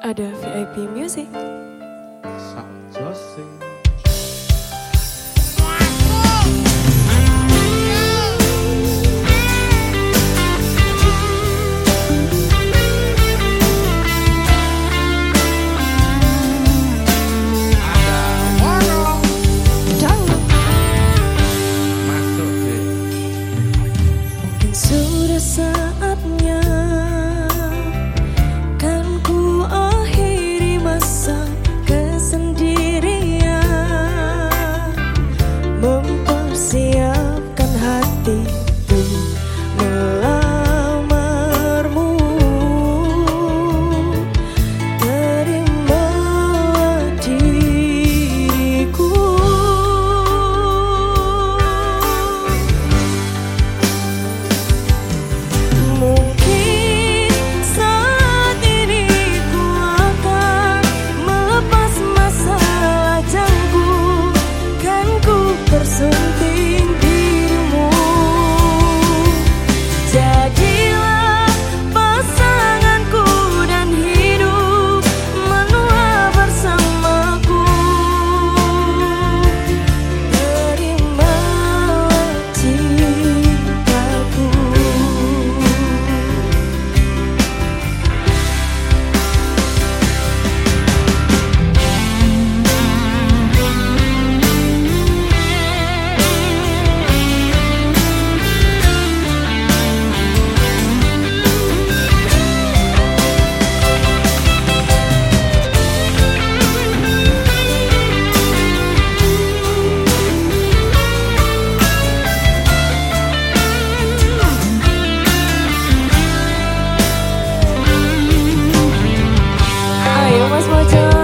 ada VIP Music. Jose. So. was more joy.